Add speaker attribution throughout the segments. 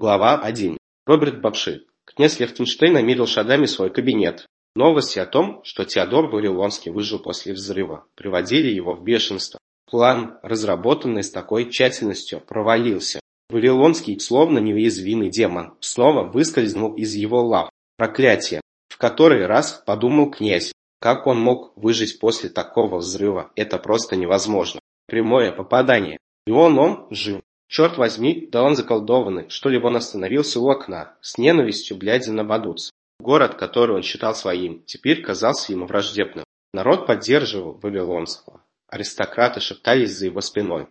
Speaker 1: Глава 1. Роберт Бабши. Князь Лихтенштейн намерил шагами свой кабинет. Новости о том, что Теодор Вавилонский выжил после взрыва, приводили его в бешенство. План, разработанный с такой тщательностью, провалился. Вавилонский, словно неуязвимый демон, снова выскользнул из его лап. Проклятие. В который раз подумал князь, как он мог выжить после такого взрыва, это просто невозможно. Прямое попадание. И он, он жив. Черт возьми, да он заколдованный, что ли он остановился у окна, с ненавистью глядя на Бадуц. Город, который он считал своим, теперь казался ему враждебным. Народ поддерживал Вавилонского. Аристократы шептались за его спиной.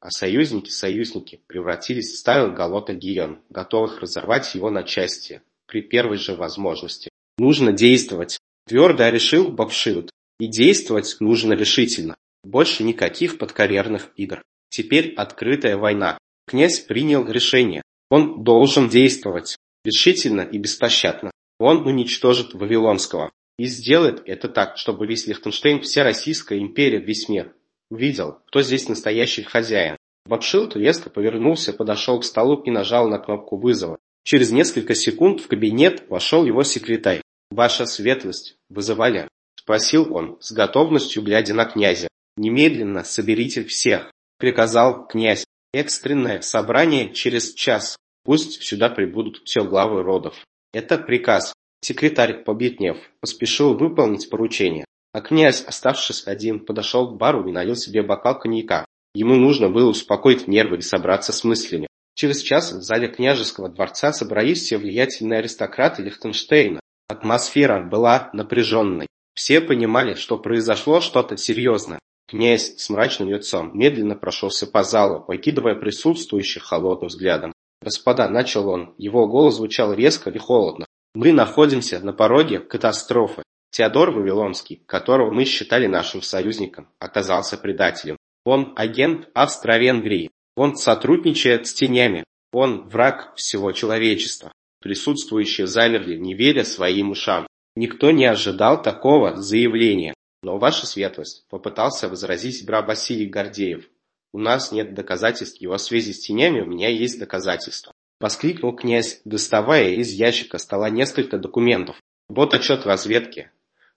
Speaker 1: А союзники-союзники превратились в стаю Галота Гион, готовых разорвать его на части при первой же возможности. Нужно действовать. Твердо решил Бабшилд. И действовать нужно решительно. Больше никаких подкарьерных игр. Теперь открытая война. Князь принял решение. Он должен действовать. Решительно и беспощадно. Он уничтожит Вавилонского. И сделает это так, чтобы весь Лихтенштейн, вся Российская империя, весь мир увидел, кто здесь настоящий хозяин. Бабшилд резко повернулся, подошел к столу и нажал на кнопку вызова. Через несколько секунд в кабинет вошел его секретарь. «Ваша светлость, вызывали?» – спросил он, с готовностью глядя на князя. «Немедленно соберите всех приказал князь. Экстренное собрание через час. Пусть сюда прибудут все главы родов. Это приказ. Секретарь, побледнев, поспешил выполнить поручение. А князь, оставшись один, подошел к бару и налил себе бокал коньяка. Ему нужно было успокоить нервы и собраться с мыслями. Через час в зале княжеского дворца собрались все влиятельные аристократы Лихтенштейна. Атмосфера была напряженной. Все понимали, что произошло что-то серьезное. Князь с мрачным лицом медленно прошелся по залу, выкидывая присутствующих холодным взглядом. «Господа», — начал он, его голос звучал резко и холодно. «Мы находимся на пороге катастрофы. Теодор Вавилонский, которого мы считали нашим союзником, оказался предателем. Он агент Австро-Венгрии. Он сотрудничает с тенями. Он враг всего человечества». Присутствующие замерли, не веря своим ушам. Никто не ожидал такого заявления. Но ваша светлость, попытался возразить брат Василий Гордеев. У нас нет доказательств его связи с тенями, у меня есть доказательства. Воскликнул князь, доставая из ящика стола несколько документов. Вот отчет разведки,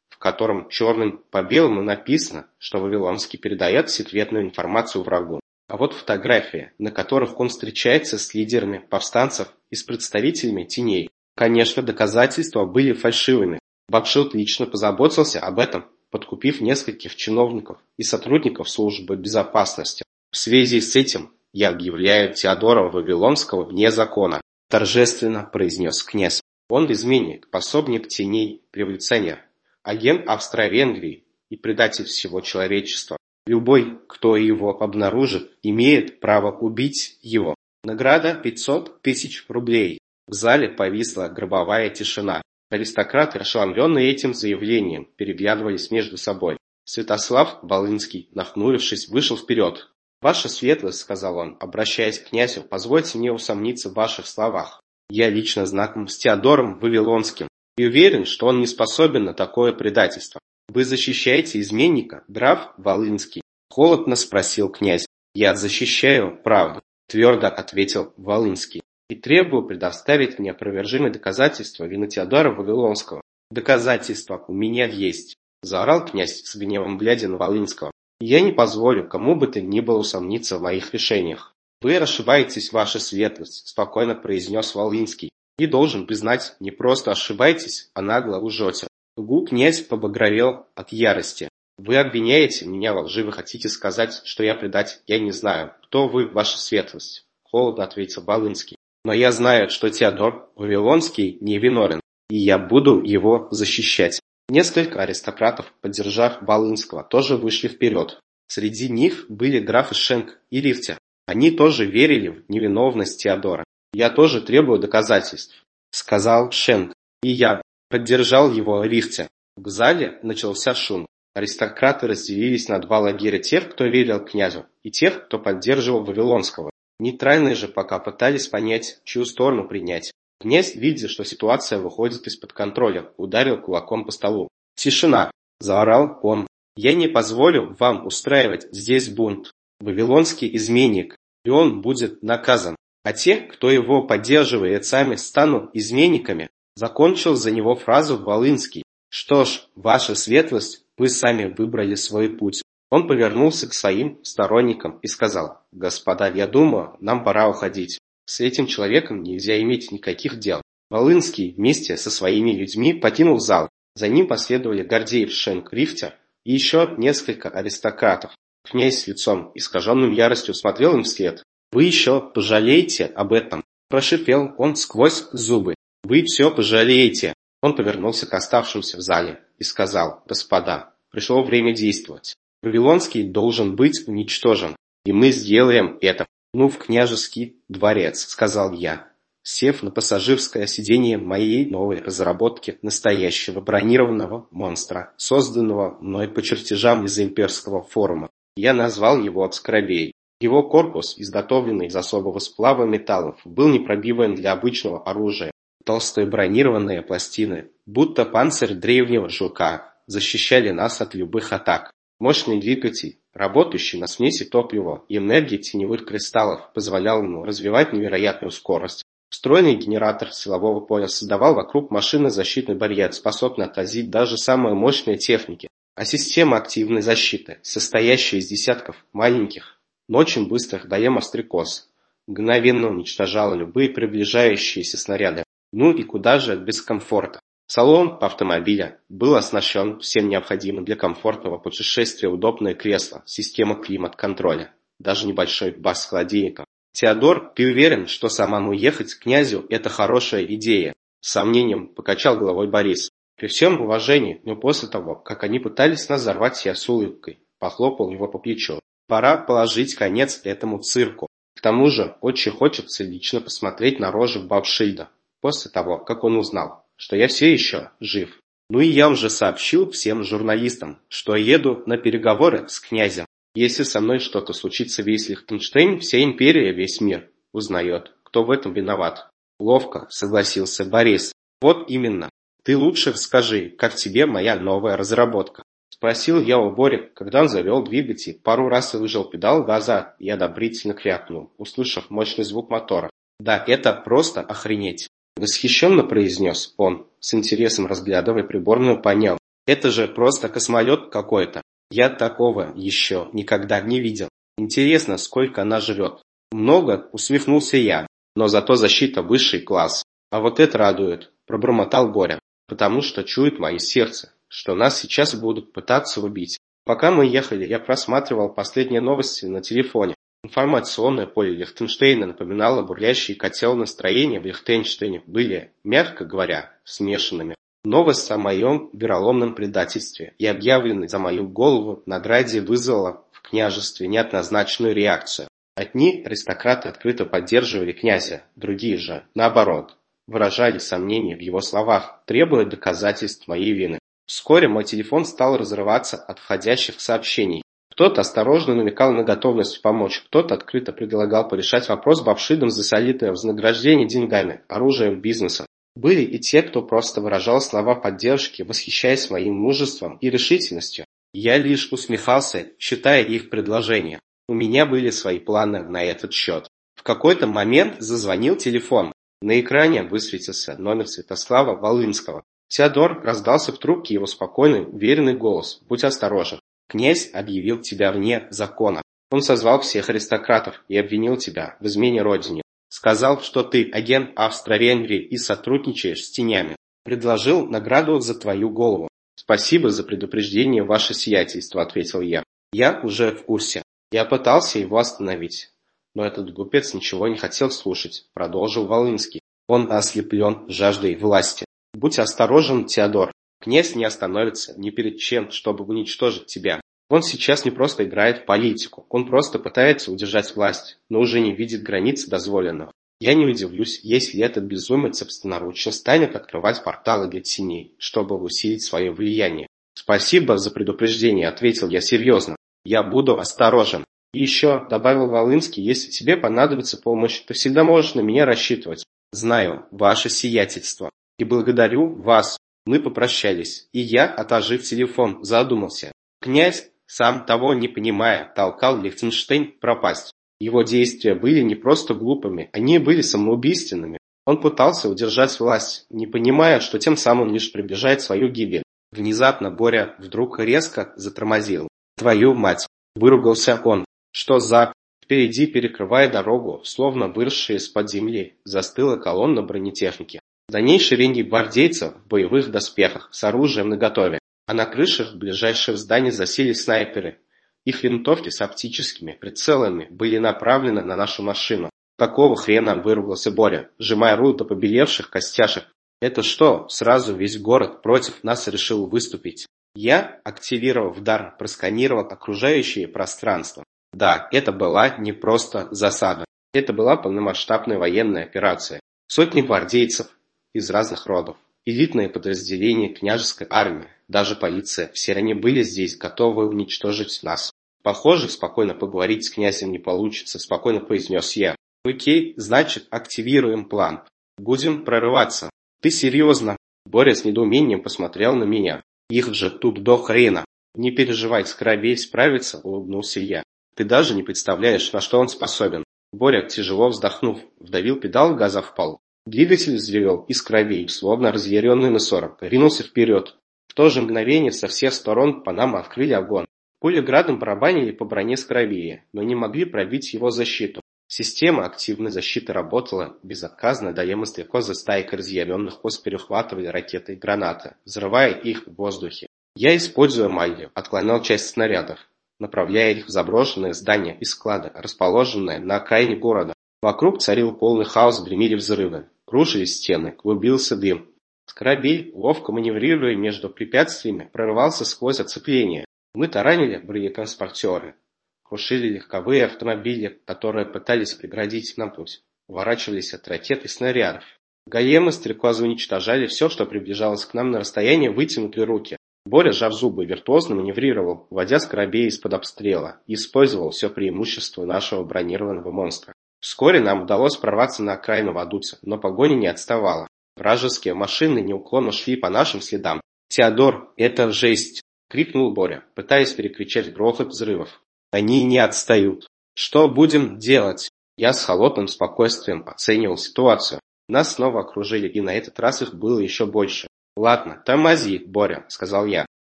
Speaker 1: в котором черным по белому написано, что Вавилонский передает секретную информацию врагу. А вот фотографии, на которых он встречается с лидерами повстанцев и с представителями теней. Конечно, доказательства были фальшивыми. Бакшилд лично позаботился об этом подкупив нескольких чиновников и сотрудников службы безопасности. В связи с этим я объявляю Теодора Вавилонского вне закона, торжественно произнес князь. Он изменник, пособник теней, революционер, агент Австро-Венгрии и предатель всего человечества. Любой, кто его обнаружит, имеет право убить его. Награда 500 тысяч рублей. В зале повисла гробовая тишина. Аристократы, ошеломленные этим заявлением, переглядывались между собой. Святослав Волынский, нахмурившись, вышел вперед. «Ваша светлость», — сказал он, обращаясь к князю, — «позвольте мне усомниться в ваших словах. Я лично знаком с Теодором Вавилонским и уверен, что он не способен на такое предательство. Вы защищаете изменника, граф Волынский?» Холодно спросил князь. «Я защищаю правду», — твердо ответил Волынский и требую предоставить мне опровержимые доказательства вины Теодора Вавилонского. Доказательства у меня есть, заорал князь с гневом глядя на Волынского. Я не позволю кому бы то ни было усомниться в моих решениях. Вы ошибаетесь, ваша светлость, спокойно произнес Волынский. И должен признать, не просто ошибаетесь, а нагло лжете. Гу князь побагровел от ярости. Вы обвиняете меня во лжи, вы хотите сказать, что я предатель, я не знаю. Кто вы, ваша светлость? Холодно ответил Волынский. Но я знаю, что Теодор Вавилонский невиновен, и я буду его защищать. Несколько аристократов, поддержав Волынского, тоже вышли вперед. Среди них были графы Шенк и Рифтер. Они тоже верили в невиновность Теодора. «Я тоже требую доказательств», — сказал Шенк. И я поддержал его Рифтер. В зале начался шум. Аристократы разделились на два лагеря тех, кто верил князю, и тех, кто поддерживал Вавилонского. Нейтральные же пока пытались понять, чью сторону принять. Князь, видя, что ситуация выходит из-под контроля, ударил кулаком по столу. «Тишина!» – заорал он. «Я не позволю вам устраивать здесь бунт. Вавилонский изменник, и он будет наказан. а те, кто его поддерживает, сами станут изменниками. Закончил за него фразу Волынский. Что ж, ваша светлость, вы сами выбрали свой путь. Он повернулся к своим сторонникам и сказал, «Господа, я думаю, нам пора уходить. С этим человеком нельзя иметь никаких дел». Волынский вместе со своими людьми покинул зал. За ним последовали Гордеев, Шенк, Рифтер и еще несколько аристократов. Князь с лицом, искаженным яростью, смотрел им вслед. «Вы еще пожалеете об этом!» Прошипел он сквозь зубы. «Вы все пожалеете!» Он повернулся к оставшимся в зале и сказал, «Господа, пришло время действовать. Вавилонский должен быть уничтожен, и мы сделаем это. Ну, в княжеский дворец, сказал я, сев на пассажирское сиденье моей новой разработки настоящего бронированного монстра, созданного мной по чертежам из имперского форума. Я назвал его «Скоробей». Его корпус, изготовленный из особого сплава металлов, был непробиваем для обычного оружия. Толстые бронированные пластины, будто панцирь древнего жука, защищали нас от любых атак. Мощный двигатель, работающий на смеси топлива и энергии теневых кристаллов, позволял ему развивать невероятную скорость. Встроенный генератор силового поля создавал вокруг машины защитный барьер, способный отразить даже самые мощные техники. А система активной защиты, состоящая из десятков маленьких, но очень быстрых даемострекоз, мгновенно уничтожала любые приближающиеся снаряды. Ну и куда же без комфорта? Салон автомобиля был оснащен всем необходимым для комфортного путешествия удобное кресло, система климат-контроля, даже небольшой бас с холодильником. Теодор, ты уверен, что самому ехать к князю – это хорошая идея? С сомнением покачал головой Борис. При всем уважении, но после того, как они пытались нас взорвать, я с улыбкой похлопал его по плечу. Пора положить конец этому цирку. К тому же, очень хочется лично посмотреть на рожи Бабшильда, после того, как он узнал, что я все еще жив. Ну и я уже сообщил всем журналистам, что еду на переговоры с князем. Если со мной что-то случится весь Лихтенштейн, вся империя, весь мир узнает, кто в этом виноват. Ловко согласился Борис. Вот именно. Ты лучше скажи, как тебе моя новая разработка. Спросил я у Бори, когда он завел двигатель, пару раз выжал педал газа и одобрительно крякнул, услышав мощный звук мотора. Да, это просто охренеть. Восхищенно произнес он, с интересом разглядывая приборную панель. Это же просто космолет какой-то. Я такого еще никогда не видел. Интересно, сколько она живет. Много, усмехнулся я, но зато защита высший класс. А вот это радует, пробормотал Боря, потому что чует мое сердце, что нас сейчас будут пытаться убить. Пока мы ехали, я просматривал последние новости на телефоне. Информационное поле Лихтенштейна напоминало бурлящий котел настроения в Лихтенштейне были, мягко говоря, смешанными. Новость о моем вероломном предательстве и объявленной за мою голову награде вызвала в княжестве неоднозначную реакцию. Одни аристократы открыто поддерживали князя, другие же, наоборот, выражали сомнения в его словах, требуя доказательств моей вины. Вскоре мой телефон стал разрываться от входящих сообщений. Кто-то осторожно намекал на готовность помочь, кто-то открыто предлагал порешать вопрос бавшидом за солидное вознаграждение деньгами, оружием, бизнесом. Были и те, кто просто выражал слова поддержки, восхищаясь моим мужеством и решительностью. Я лишь усмехался, считая их предложения. У меня были свои планы на этот счет. В какой-то момент зазвонил телефон. На экране высветился номер Святослава Волынского. Теодор раздался в трубке его спокойный, уверенный голос. «Будь осторожен. Князь объявил тебя вне закона. Он созвал всех аристократов и обвинил тебя в измене родине. Сказал, что ты агент Австро-Венгрии и сотрудничаешь с тенями. Предложил награду за твою голову. Спасибо за предупреждение, ваше сиятельство, ответил я. Я уже в курсе. Я пытался его остановить. Но этот глупец ничего не хотел слушать, продолжил Волынский. Он ослеплен жаждой власти. Будь осторожен, Теодор. Князь не остановится ни перед чем, чтобы уничтожить тебя. Он сейчас не просто играет в политику, он просто пытается удержать власть, но уже не видит границ дозволенного. Я не удивлюсь, если этот безумец собственноручно станет открывать порталы для теней, чтобы усилить свое влияние. «Спасибо за предупреждение», — ответил я серьезно. «Я буду осторожен». И еще, добавил Волынский, если тебе понадобится помощь, ты всегда можешь на меня рассчитывать. Знаю, ваше сиятельство. И благодарю вас, мы попрощались, и я, отложив телефон, задумался. Князь, сам того не понимая, толкал Лихтенштейн пропасть. Его действия были не просто глупыми, они были самоубийственными. Он пытался удержать власть, не понимая, что тем самым лишь приближает свою гибель. Внезапно Боря вдруг резко затормозил. «Твою мать!» – выругался он. «Что за...» Впереди, перекрывая дорогу, словно выросшая из-под земли, застыла колонна бронетехники. За ней шеренги гвардейцев в боевых доспехах с оружием наготове, а на крышах ближайших зданий засели снайперы. Их винтовки с оптическими прицелами были направлены на нашу машину. «Какого хрена?» – выругался Боря, сжимая руль до побелевших костяшек. «Это что, сразу весь город против нас решил выступить?» Я, активировав дар, просканировал окружающее пространство. Да, это была не просто засада. Это была полномасштабная военная операция. Сотни гвардейцев из разных родов, элитные подразделения княжеской армии, даже полиция, все они были здесь, готовы уничтожить нас. Похоже, спокойно поговорить с князем не получится, спокойно произнес я. Окей, значит, активируем план. Будем прорываться. Ты серьезно? Боря с недоумением посмотрел на меня. Их же тут до хрена. Не переживай, Скоробей справится, улыбнулся я. Ты даже не представляешь, на что он способен. Боря, тяжело вздохнув, вдавил педал газа в пол. Двигатель взревел из кровей, словно разъяренный носорог, ринулся вперед. В то же мгновение со всех сторон по нам открыли огонь. Пули градом барабанили по броне Скоробея, но не могли пробить его защиту. Система активной защиты работала безотказно, дая за стайкой разъяренных ос перехватывали ракеты и гранаты, взрывая их в воздухе. Я, используя магию, отклонял часть снарядов, направляя их в заброшенное здание и склады, расположенное на окраине города. Вокруг царил полный хаос, гремели взрывы, крушились стены, клубился дым. Скоробей, ловко маневрируя между препятствиями, прорывался сквозь оцепление. Мы таранили бронетранспортеры, крушили легковые автомобили, которые пытались преградить нам путь, уворачивались от ракет и снарядов. Гаемы стрекозы уничтожали все, что приближалось к нам на расстояние вытянутой руки. Боря, сжав зубы, виртуозно маневрировал, вводя скоробей из-под обстрела, и использовал все преимущество нашего бронированного монстра. Вскоре нам удалось прорваться на окраину Вадуца, но погоня не отставала. Вражеские машины неуклонно шли по нашим следам. «Теодор, это жесть!» — крикнул Боря, пытаясь перекричать грохот взрывов. «Они не отстают. Что будем делать?» Я с холодным спокойствием оценивал ситуацию. Нас снова окружили, и на этот раз их было еще больше. «Ладно, тормози, Боря», — сказал я.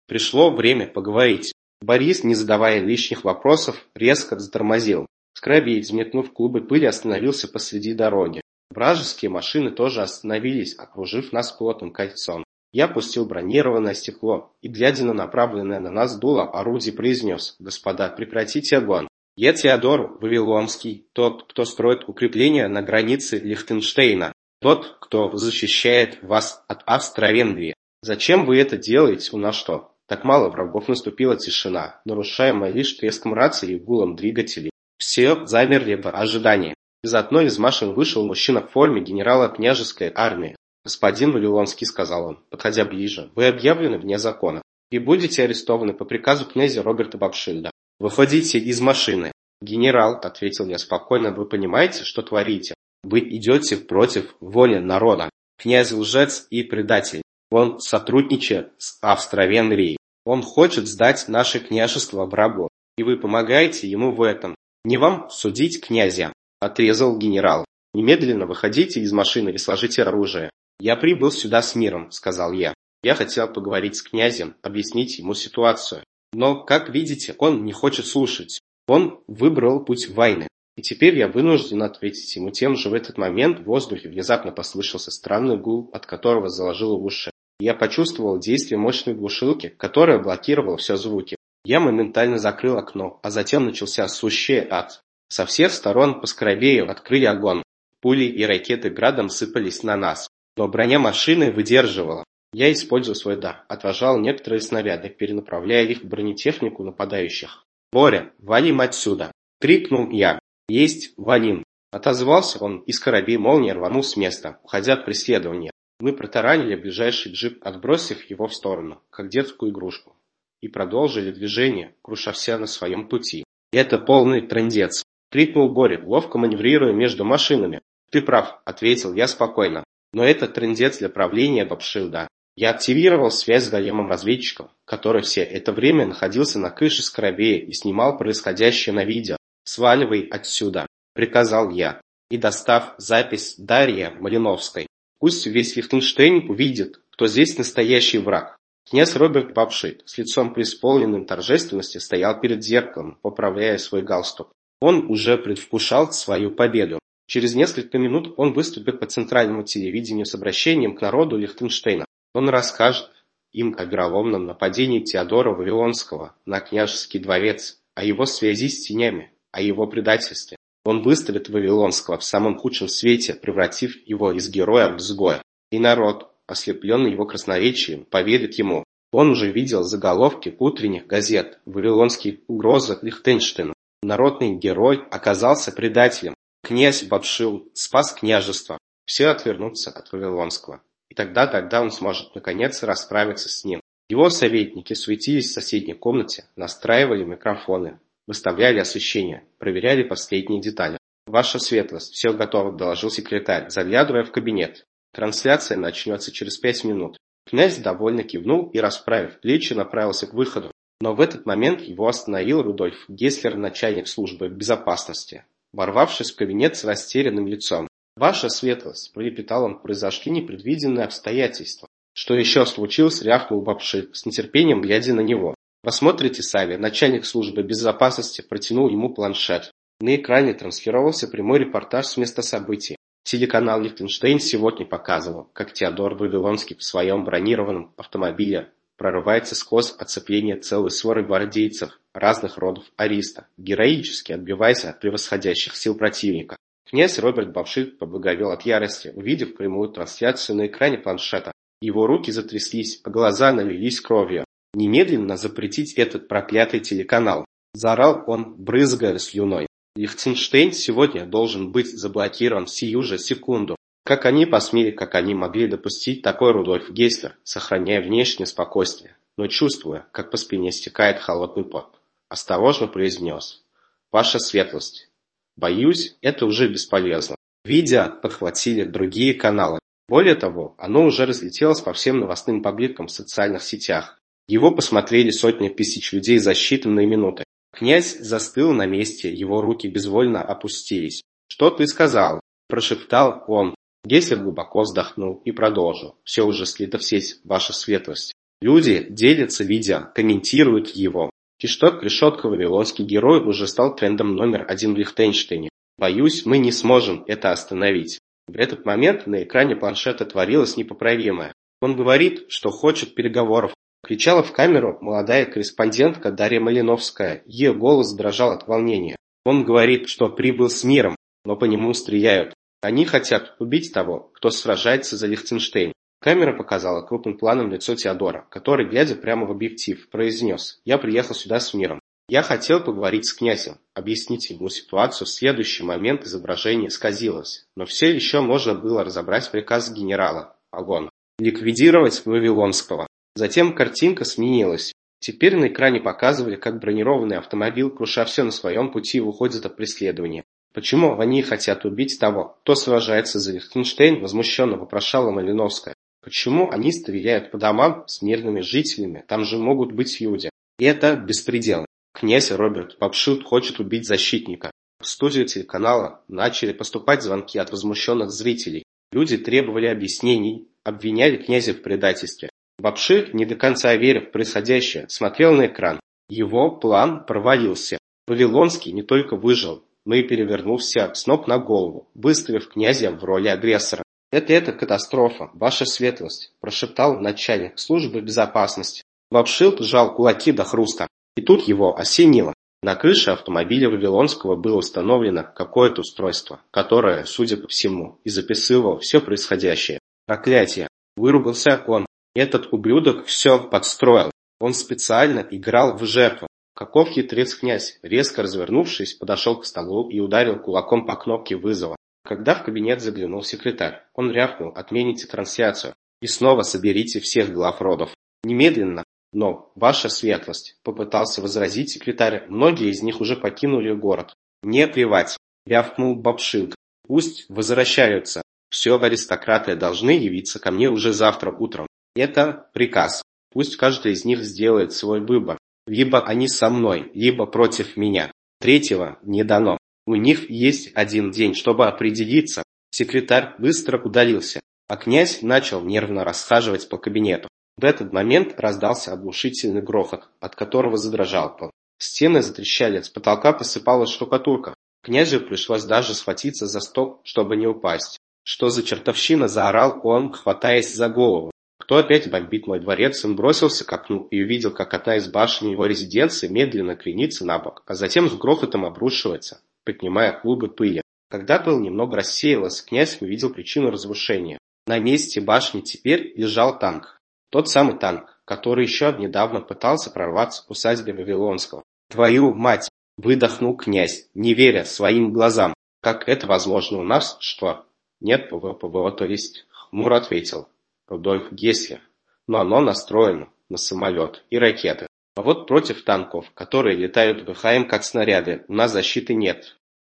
Speaker 1: «Пришло время поговорить». Борис, не задавая лишних вопросов, резко затормозил. Скрабей, взметнув клубы пыли, остановился посреди дороги. Вражеские машины тоже остановились, окружив нас плотным кольцом. Я пустил бронированное стекло и, глядя на направленное на нас дуло, орудие произнес «Господа, прекратите огонь». Я Теодор Вавилонский, тот, кто строит укрепления на границе Лихтенштейна. Тот, кто защищает вас от Австро-Венгрии. Зачем вы это делаете? У нас что? Так мало врагов наступила тишина, нарушаемая лишь треском рации и гулом двигателей. Все замерли в ожидании. Из одной из машин вышел мужчина в форме генерала княжеской армии. «Господин Вавилонский», — сказал он, подходя ближе, — «вы объявлены вне закона и будете арестованы по приказу князя Роберта Бабшильда. Выходите из машины». «Генерал», — ответил я спокойно, — «вы понимаете, что творите? Вы идете против воли народа. Князь лжец и предатель. Он сотрудничает с Австро-Венгрией. Он хочет сдать наше княжество врагу. И вы помогаете ему в этом. Не вам судить князя, отрезал генерал. Немедленно выходите из машины и сложите оружие. Я прибыл сюда с миром, сказал я. Я хотел поговорить с князем, объяснить ему ситуацию. Но, как видите, он не хочет слушать. Он выбрал путь войны. И теперь я вынужден ответить ему тем же в этот момент в воздухе внезапно послышался странный гул, от которого заложило уши. Я почувствовал действие мощной глушилки, которая блокировала все звуки. Я моментально закрыл окно, а затем начался сущий ад. Со всех сторон по Скоробею открыли огонь. Пули и ракеты градом сыпались на нас. Но броня машины выдерживала. Я использовал свой дар, отражал некоторые снаряды, перенаправляя их в бронетехнику нападающих. «Боря, валим отсюда!» — крикнул я. «Есть, валим!» Отозвался он, и скоробей молния рванул с места, уходя от преследования. Мы протаранили ближайший джип, отбросив его в сторону, как детскую игрушку, и продолжили движение, круша все на своем пути. «Это полный трындец!» — крикнул Боря, ловко маневрируя между машинами. «Ты прав», — ответил я спокойно. «Но это трындец для правления Бабшилда. Я активировал связь с големом разведчиком, который все это время находился на крыше Скоробея и снимал происходящее на видео. сваливай отсюда, приказал я, и достав запись Дарьи Малиновской, пусть весь Лихтенштейн увидит, кто здесь настоящий враг. Князь Роберт Бабшит с лицом преисполненным торжественности стоял перед зеркалом, поправляя свой галстук. Он уже предвкушал свою победу. Через несколько минут он выступит по центральному телевидению с обращением к народу Лихтенштейна. Он расскажет им о вероломном нападении Теодора Вавилонского на княжеский дворец, о его связи с тенями, о его предательстве. Он выставит Вавилонского в самом худшем свете, превратив его из героя в изгоя. И народ, ослепленный его красноречием, поверит ему. Он уже видел заголовки утренних газет «Вавилонские угрозы Лихтенштейну». Народный герой оказался предателем. Князь Бабшил спас княжество. Все отвернутся от Вавилонского. И тогда, тогда он сможет наконец расправиться с ним. Его советники суетились в соседней комнате, настраивали микрофоны, выставляли освещение, проверяли последние детали. «Ваша светлость, все готово», – доложил секретарь, заглядывая в кабинет. «Трансляция начнется через пять минут». Князь довольно кивнул и, расправив плечи, направился к выходу. Но в этот момент его остановил Рудольф Геслер, начальник службы безопасности, ворвавшись в кабинет с растерянным лицом. «Ваша светлость», – пролепетал он, – «произошли непредвиденные обстоятельства». «Что еще случилось?» – рявкнул Бабши, с нетерпением глядя на него. «Посмотрите сами». Начальник службы безопасности протянул ему планшет. На экране транслировался прямой репортаж с места событий. Телеканал Лихтенштейн сегодня показывал, как Теодор Вавилонский в своем бронированном автомобиле прорывается сквозь оцепление целой своры гвардейцев разных родов ариста, героически отбиваясь от превосходящих сил противника. Князь Роберт Бавшит поблаговел от ярости, увидев прямую трансляцию на экране планшета. Его руки затряслись, а глаза налились кровью. Немедленно запретить этот проклятый телеканал. Заорал он, брызгая слюной. Лихтенштейн сегодня должен быть заблокирован сию же секунду. Как они посмели, как они могли допустить такой Рудольф Гейслер, сохраняя внешнее спокойствие, но чувствуя, как по спине стекает холодный пот. Осторожно произнес. Ваша светлость, Боюсь, это уже бесполезно. Видео подхватили другие каналы. Более того, оно уже разлетелось по всем новостным пабликам в социальных сетях. Его посмотрели сотни тысяч людей за считанные минуты. Князь застыл на месте, его руки безвольно опустились. «Что ты сказал?» – прошептал он. Гессер глубоко вздохнул и продолжил. «Все уже слито в сеть, ваша светлость. Люди делятся видео, комментируют его. Кишток решетка Вавилонский герой уже стал трендом номер один в Лихтенштейне. Боюсь, мы не сможем это остановить. В этот момент на экране планшета творилось непоправимое. Он говорит, что хочет переговоров. Кричала в камеру молодая корреспондентка Дарья Малиновская. Ее голос дрожал от волнения. Он говорит, что прибыл с миром, но по нему стреляют. Они хотят убить того, кто сражается за Лихтенштейн. Камера показала крупным планом лицо Теодора, который, глядя прямо в объектив, произнес «Я приехал сюда с миром». Я хотел поговорить с князем, объяснить ему ситуацию. В следующий момент изображение сказилось, но все еще можно было разобрать приказ генерала Агона ликвидировать Вавилонского. Затем картинка сменилась. Теперь на экране показывали, как бронированный автомобиль, круша все на своем пути, уходит от преследования. Почему они хотят убить того, кто сражается за Лихтенштейн, возмущенно вопрошала Малиновская. Почему они стреляют по домам с мирными жителями? Там же могут быть люди. И это беспредел. Князь Роберт Попшут хочет убить защитника. В студию телеканала начали поступать звонки от возмущенных зрителей. Люди требовали объяснений, обвиняли князя в предательстве. Бабшир, не до конца веря в происходящее, смотрел на экран. Его план провалился. Вавилонский не только выжил, но и перевернулся с ног на голову, выставив князя в роли агрессора. «Это это катастрофа, ваша светлость», – прошептал начальник службы безопасности. Вапшилд сжал кулаки до хруста, и тут его осенило. На крыше автомобиля Вавилонского было установлено какое-то устройство, которое, судя по всему, и записывало все происходящее. Проклятие! Выругался он. Этот ублюдок все подстроил. Он специально играл в жертву. Каков хитрец князь, резко развернувшись, подошел к столу и ударил кулаком по кнопке вызова. Когда в кабинет заглянул секретарь, он рявкнул «Отмените трансляцию и снова соберите всех глав родов. Немедленно, но, ваша светлость, попытался возразить секретарь, многие из них уже покинули город. Не плевать, рявкнул Бабшилд. Пусть возвращаются. Все аристократы должны явиться ко мне уже завтра утром. Это приказ. Пусть каждый из них сделает свой выбор. Либо они со мной, либо против меня. Третьего не дано. У них есть один день, чтобы определиться. Секретарь быстро удалился, а князь начал нервно расхаживать по кабинету. В этот момент раздался оглушительный грохот, от которого задрожал пол. Стены затрещали, с потолка посыпалась штукатурка. Князю пришлось даже схватиться за стол, чтобы не упасть. «Что за чертовщина?» – заорал он, хватаясь за голову. «Кто опять бомбит мой дворец?» Он бросился к окну и увидел, как одна из башен его резиденции медленно кренится на бок, а затем с грохотом обрушивается, поднимая клубы пыли. Когда пыл немного рассеялась, князь увидел причину разрушения. На месте башни теперь лежал танк. Тот самый танк, который еще недавно пытался прорваться к усадьбе Вавилонского. «Твою мать!» – выдохнул князь, не веря своим глазам. «Как это возможно у нас? Что?» «Нет ПВО, то есть...» – хмур ответил Рудольф Геслер. «Но оно настроено на самолет и ракеты. А вот против танков, которые летают ВХМ как снаряды, у нас защиты нет.